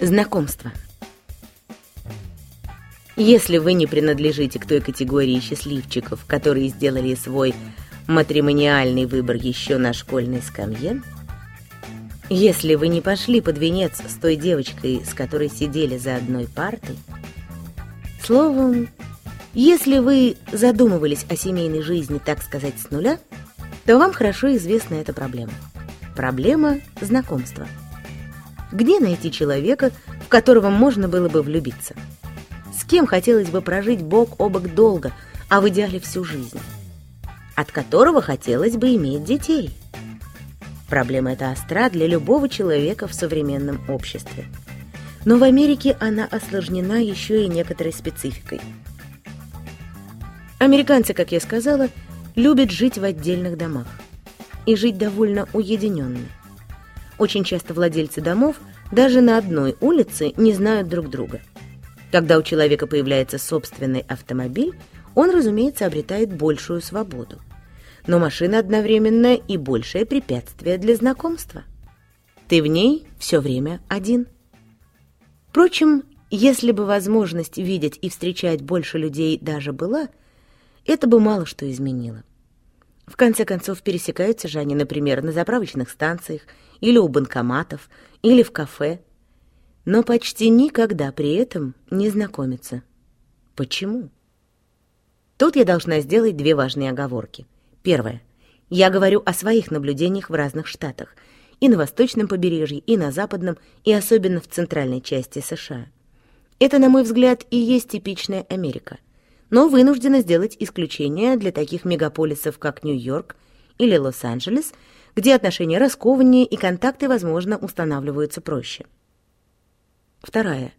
Знакомство. Если вы не принадлежите к той категории счастливчиков, которые сделали свой матримониальный выбор еще на школьной скамье, если вы не пошли под венец с той девочкой, с которой сидели за одной партой, словом, если вы задумывались о семейной жизни, так сказать, с нуля, то вам хорошо известна эта проблема. Проблема знакомства. Где найти человека, в которого можно было бы влюбиться? С кем хотелось бы прожить бок о бок долго, а в идеале всю жизнь? От которого хотелось бы иметь детей? Проблема эта остра для любого человека в современном обществе. Но в Америке она осложнена еще и некоторой спецификой – Американцы, как я сказала, любят жить в отдельных домах и жить довольно уединенно. Очень часто владельцы домов даже на одной улице не знают друг друга. Когда у человека появляется собственный автомобиль, он, разумеется, обретает большую свободу. Но машина одновременно и большее препятствие для знакомства. Ты в ней все время один. Впрочем, если бы возможность видеть и встречать больше людей даже была – это бы мало что изменило. В конце концов, пересекаются же они, например, на заправочных станциях, или у банкоматов, или в кафе, но почти никогда при этом не знакомятся. Почему? Тут я должна сделать две важные оговорки. Первое. Я говорю о своих наблюдениях в разных штатах, и на восточном побережье, и на западном, и особенно в центральной части США. Это, на мой взгляд, и есть типичная Америка – но вынуждена сделать исключение для таких мегаполисов, как Нью-Йорк или Лос-Анджелес, где отношения раскованнее и контакты, возможно, устанавливаются проще. Вторая.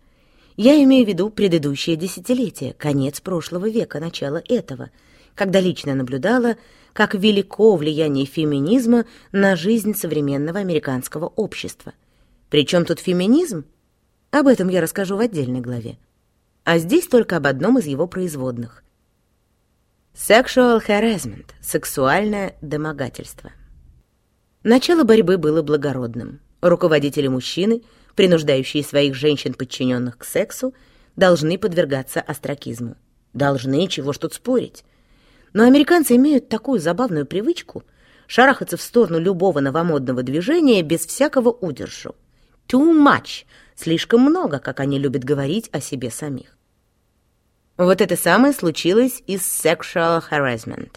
Я имею в виду предыдущее десятилетие, конец прошлого века, начало этого, когда лично наблюдала, как велико влияние феминизма на жизнь современного американского общества. Причем тут феминизм? Об этом я расскажу в отдельной главе а здесь только об одном из его производных. Sexual harassment – сексуальное домогательство. Начало борьбы было благородным. Руководители-мужчины, принуждающие своих женщин-подчиненных к сексу, должны подвергаться остракизму. Должны, чего ж тут спорить. Но американцы имеют такую забавную привычку шарахаться в сторону любого новомодного движения без всякого удержу. Too much – Слишком много, как они любят говорить о себе самих. Вот это самое случилось и с sexual harassment.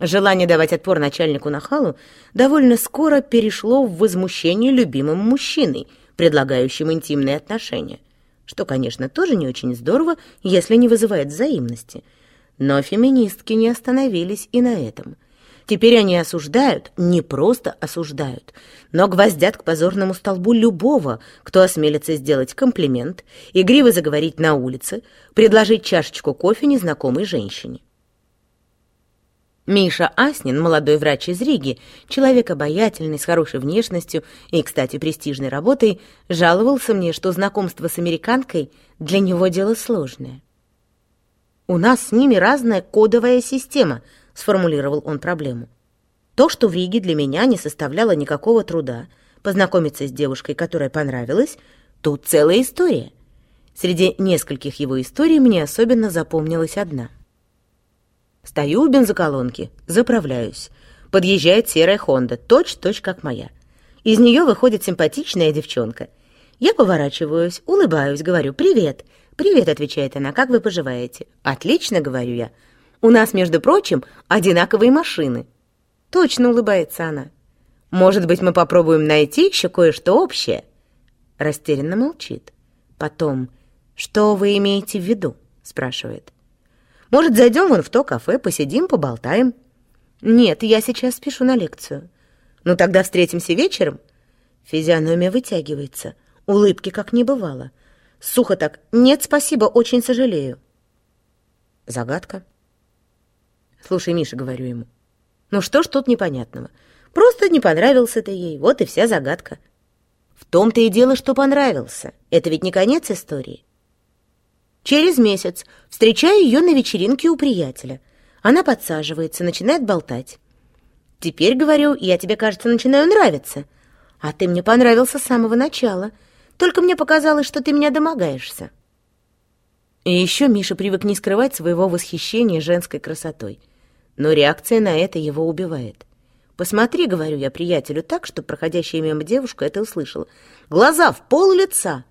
Желание давать отпор начальнику нахалу довольно скоро перешло в возмущение любимым мужчиной, предлагающим интимные отношения, что, конечно, тоже не очень здорово, если не вызывает взаимности. Но феминистки не остановились и на этом – Теперь они осуждают, не просто осуждают, но гвоздят к позорному столбу любого, кто осмелится сделать комплимент, игриво заговорить на улице, предложить чашечку кофе незнакомой женщине. Миша Аснин, молодой врач из Риги, человек обаятельный, с хорошей внешностью и, кстати, престижной работой, жаловался мне, что знакомство с американкой для него дело сложное. «У нас с ними разная кодовая система», — сформулировал он проблему. То, что в Риге для меня не составляло никакого труда познакомиться с девушкой, которая понравилась, тут целая история. Среди нескольких его историй мне особенно запомнилась одна. Стою у бензоколонки, заправляюсь. Подъезжает серая Хонда, точь-точь как моя. Из нее выходит симпатичная девчонка. Я поворачиваюсь, улыбаюсь, говорю «Привет». «Привет», — отвечает она, — «как вы поживаете?» «Отлично», — говорю я. У нас, между прочим, одинаковые машины. Точно улыбается она. Может быть, мы попробуем найти еще кое-что общее? Растерянно молчит. Потом, что вы имеете в виду? Спрашивает. Может, зайдем вон в то кафе, посидим, поболтаем? Нет, я сейчас спешу на лекцию. Ну тогда встретимся вечером? Физиономия вытягивается. Улыбки как не бывало. Сухо так. Нет, спасибо, очень сожалею. Загадка. Слушай, Миша, говорю ему, ну что ж тут непонятного? Просто не понравился ты ей, вот и вся загадка. В том-то и дело, что понравился. Это ведь не конец истории. Через месяц встречаю ее на вечеринке у приятеля. Она подсаживается, начинает болтать. Теперь, говорю, я тебе, кажется, начинаю нравиться. А ты мне понравился с самого начала. Только мне показалось, что ты меня домогаешься». И еще Миша привык не скрывать своего восхищения женской красотой. Но реакция на это его убивает. «Посмотри», — говорю я приятелю так, что проходящая мимо девушка это услышала. «Глаза в пол лица!»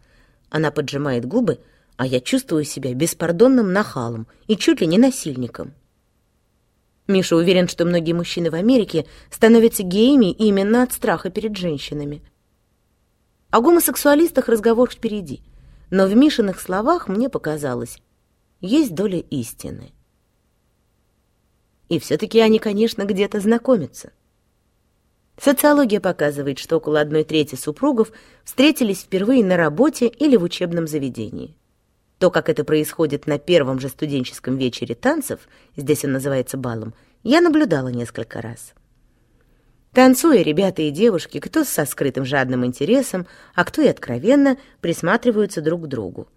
Она поджимает губы, а я чувствую себя беспардонным нахалом и чуть ли не насильником. Миша уверен, что многие мужчины в Америке становятся геями именно от страха перед женщинами. О гомосексуалистах разговор впереди, но в Мишиных словах мне показалось, есть доля истины. И все-таки они, конечно, где-то знакомятся. Социология показывает, что около одной трети супругов встретились впервые на работе или в учебном заведении. То, как это происходит на первом же студенческом вечере танцев, здесь он называется балом, я наблюдала несколько раз. Танцуя, ребята и девушки, кто со скрытым жадным интересом, а кто и откровенно, присматриваются друг к другу.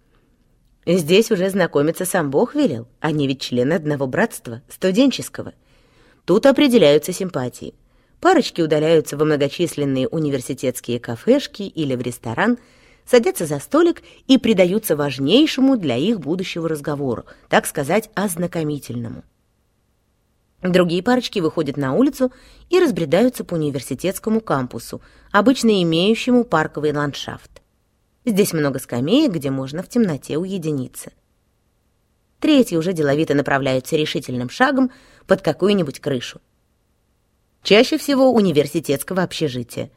Здесь уже знакомиться сам Бог велел, они ведь члены одного братства, студенческого. Тут определяются симпатии. Парочки удаляются во многочисленные университетские кафешки или в ресторан, садятся за столик и предаются важнейшему для их будущего разговору, так сказать, ознакомительному. Другие парочки выходят на улицу и разбредаются по университетскому кампусу, обычно имеющему парковый ландшафт. Здесь много скамеек, где можно в темноте уединиться. Третьи уже деловито направляются решительным шагом под какую-нибудь крышу чаще всего университетского общежития.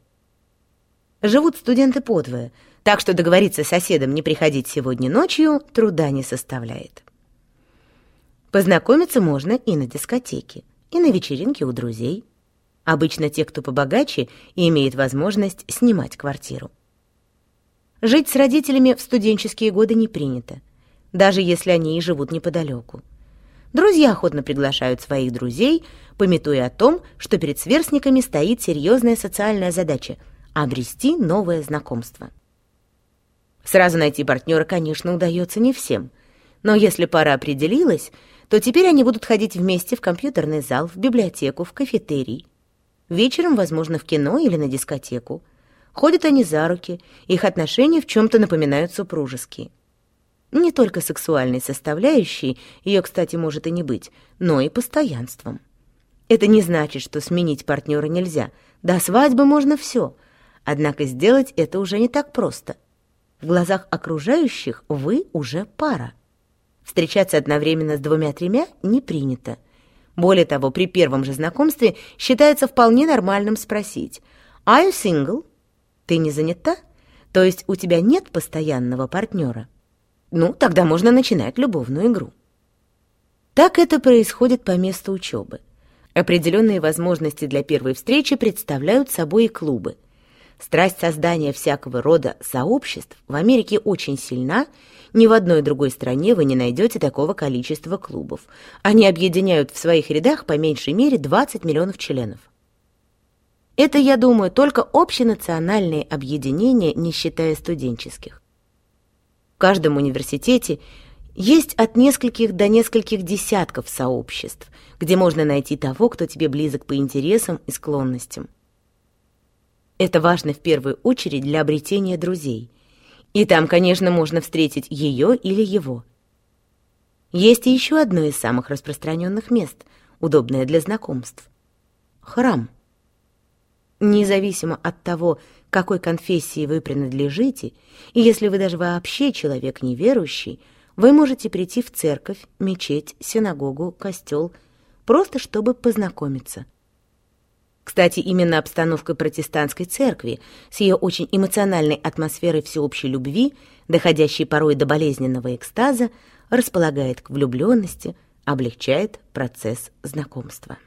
Живут студенты подвое, так что договориться с соседом не приходить сегодня ночью труда не составляет. Познакомиться можно и на дискотеке, и на вечеринке у друзей. Обычно те, кто побогаче, имеет возможность снимать квартиру. Жить с родителями в студенческие годы не принято, даже если они и живут неподалеку. Друзья охотно приглашают своих друзей, пометуя о том, что перед сверстниками стоит серьезная социальная задача — обрести новое знакомство. Сразу найти партнера, конечно, удается не всем, но если пара определилась, то теперь они будут ходить вместе в компьютерный зал, в библиотеку, в кафетерий. Вечером, возможно, в кино или на дискотеку. Ходят они за руки, их отношения в чем-то напоминают супружеские не только сексуальной составляющей, ее, кстати, может и не быть, но и постоянством. Это не значит, что сменить партнера нельзя. До свадьбы можно все. Однако сделать это уже не так просто. В глазах окружающих вы уже пара. Встречаться одновременно с двумя-тремя не принято. Более того, при первом же знакомстве считается вполне нормальным спросить «Are you single?» «Ты не занята?» То есть у тебя нет постоянного партнера? Ну, тогда можно начинать любовную игру. Так это происходит по месту учебы. Определенные возможности для первой встречи представляют собой и клубы. Страсть создания всякого рода сообществ в Америке очень сильна, ни в одной другой стране вы не найдете такого количества клубов. Они объединяют в своих рядах по меньшей мере 20 миллионов членов. Это, я думаю, только общенациональные объединения, не считая студенческих. В каждом университете есть от нескольких до нескольких десятков сообществ, где можно найти того, кто тебе близок по интересам и склонностям. Это важно в первую очередь для обретения друзей. И там, конечно, можно встретить ее или его. Есть еще одно из самых распространенных мест, удобное для знакомств. Храм. Независимо от того, какой конфессии вы принадлежите, и если вы даже вообще человек неверующий, вы можете прийти в церковь, мечеть, синагогу, костел, просто чтобы познакомиться. Кстати, именно обстановка протестантской церкви с ее очень эмоциональной атмосферой всеобщей любви, доходящей порой до болезненного экстаза, располагает к влюбленности, облегчает процесс знакомства.